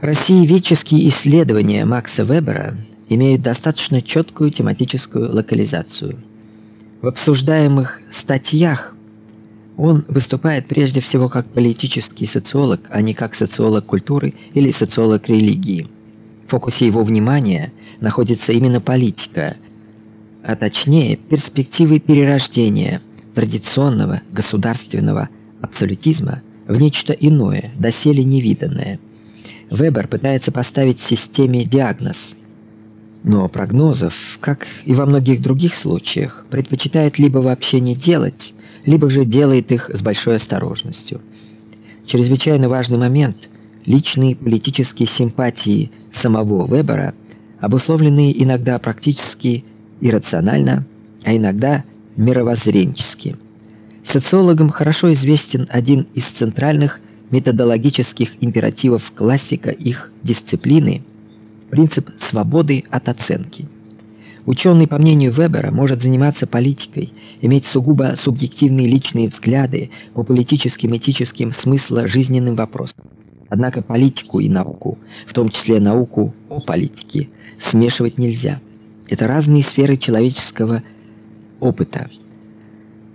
Россиеведческие исследования Макса Вебера имеют достаточно четкую тематическую локализацию. В обсуждаемых статьях он выступает прежде всего как политический социолог, а не как социолог культуры или социолог религии. В фокусе его внимания находится именно политика, а точнее перспективы перерождения традиционного государственного абсолютизма в нечто иное, доселе невиданное. Вебер пытается поставить системе диагноз, но прогнозов, как и во многих других случаях, предпочитает либо вообще не делать, либо же делает их с большой осторожностью. Чрезвычайно важный момент личные политические симпатии самого Вебера, обусловленные иногда практически иррационально, а иногда мировоззренчески. Социологам хорошо известен один из центральных методологических императивов классика их дисциплины принцип свободы от оценки. Ученый, по мнению Вебера, может заниматься политикой, иметь сугубо субъективные личные взгляды по политическим, этическим, смысла жизненным вопросам. Однако политику и науку, в том числе науку о политике, смешивать нельзя. Это разные сферы человеческого опыта.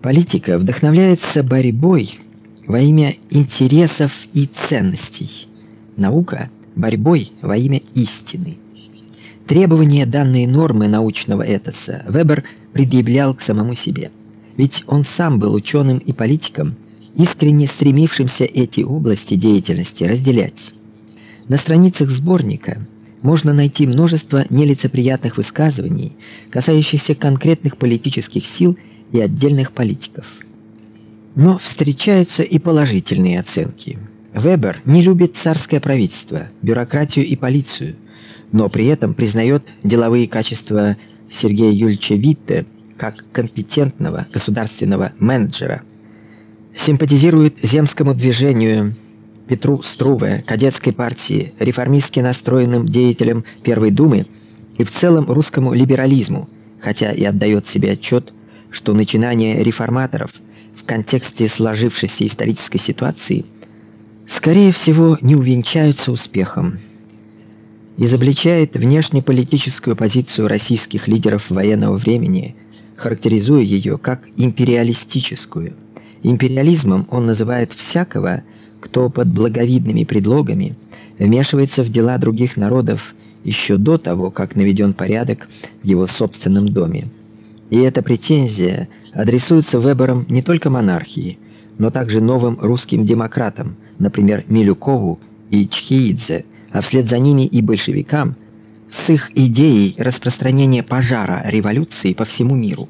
Политика вдохновляется борьбой во имя интересов и ценностей. Наука борьбой во имя истины. Требования данной нормы научного этоса Вебер предъявлял к самому себе. Ведь он сам был ученым и политиком, искренне стремившимся эти области деятельности разделять. На страницах сборника можно найти множество нелицеприятных высказываний, касающихся конкретных политических сил и отдельных политиков. Но встречаются и положительные оценки. Вебер не любит царское правительство, бюрократию и полицию, но при этом признает деловые качества Сергея Юльевича Витте как компетентного государственного менеджера. Симпатизирует земскому движению Петру Струве, кадетской партии, реформистски настроенным деятелям Первой Думы и в целом русскому либерализму, хотя и отдает себе отчет, что начинания реформаторов в контексте сложившейся исторической ситуации – скорее всего, не увенчаются успехом. Изобличает внешнеполитическую позицию российских лидеров военного времени, характеризуя ее как империалистическую. Империализмом он называет всякого, кто под благовидными предлогами вмешивается в дела других народов еще до того, как наведен порядок в его собственном доме. И эта претензия адресуется Вебером не только монархии, но также новым русским демократам, например, Милюкову и Чхеидзе, а вслед за ними и большевикам с их идеей распространения пожара революции по всему миру.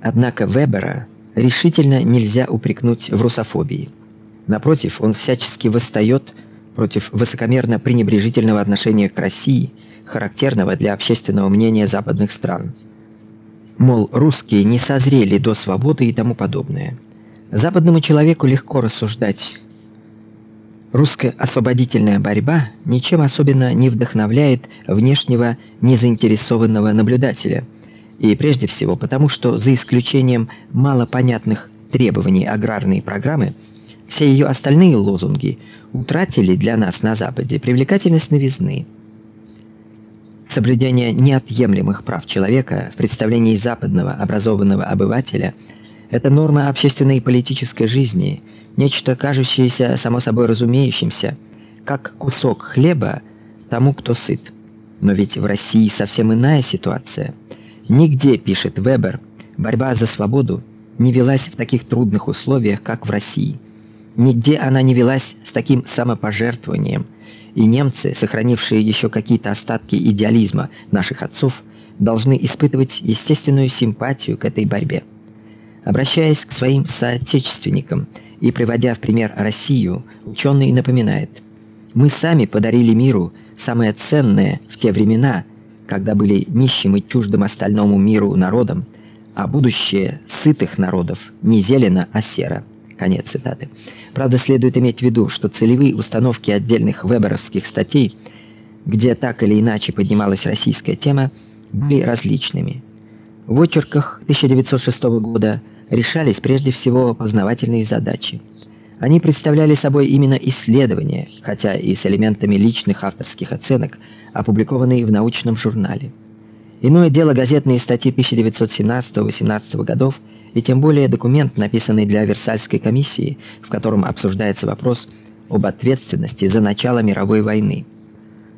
Однако Вебера решительно нельзя упрекнуть в русофобии. Напротив, он всячески восстает против высокомерно пренебрежительного отношения к России, характерного для общественного мнения западных стран. Мол, русские не созрели до свободы и тому подобное. Западному человеку легко рассуждать. Русская освободительная борьба ничем особенно не вдохновляет внешнего незаинтересованного наблюдателя. И прежде всего потому, что за исключением малопонятных требований аграрной программы, все ее остальные лозунги утратили для нас на западе привлекательность новизны. Соблюдение неотъемлемых прав человека в представлении западного образованного обывателя – это норма общественной и политической жизни, нечто кажущееся само собой разумеющимся, как кусок хлеба тому, кто сыт. Но ведь в России совсем иная ситуация. Нигде, пишет Вебер, борьба за свободу не велась в таких трудных условиях, как в России. Нигде она не велась с таким самопожертвованием. И немцы, сохранившие еще какие-то остатки идеализма наших отцов, должны испытывать естественную симпатию к этой борьбе. Обращаясь к своим соотечественникам и приводя в пример Россию, ученый напоминает: мы сами подарили миру самое ценное в те времена, когда были нищим и чуждым остальному миру народом, а будущее сытых народов не зелено, а серо. Конец цитаты. Правда, следует иметь в виду, что целевые установки отдельных веберовских статей, где так или иначе поднималась российская тема, были различными. В очерках 1906 года решались прежде всего познавательные задачи. Они представляли собой именно исследования, хотя и с элементами личных авторских оценок, опубликованные в научном журнале. Иное дело газетные статьи 1917-18 годов и тем более документ, написанный для Версальской комиссии, в котором обсуждается вопрос об ответственности за начало мировой войны.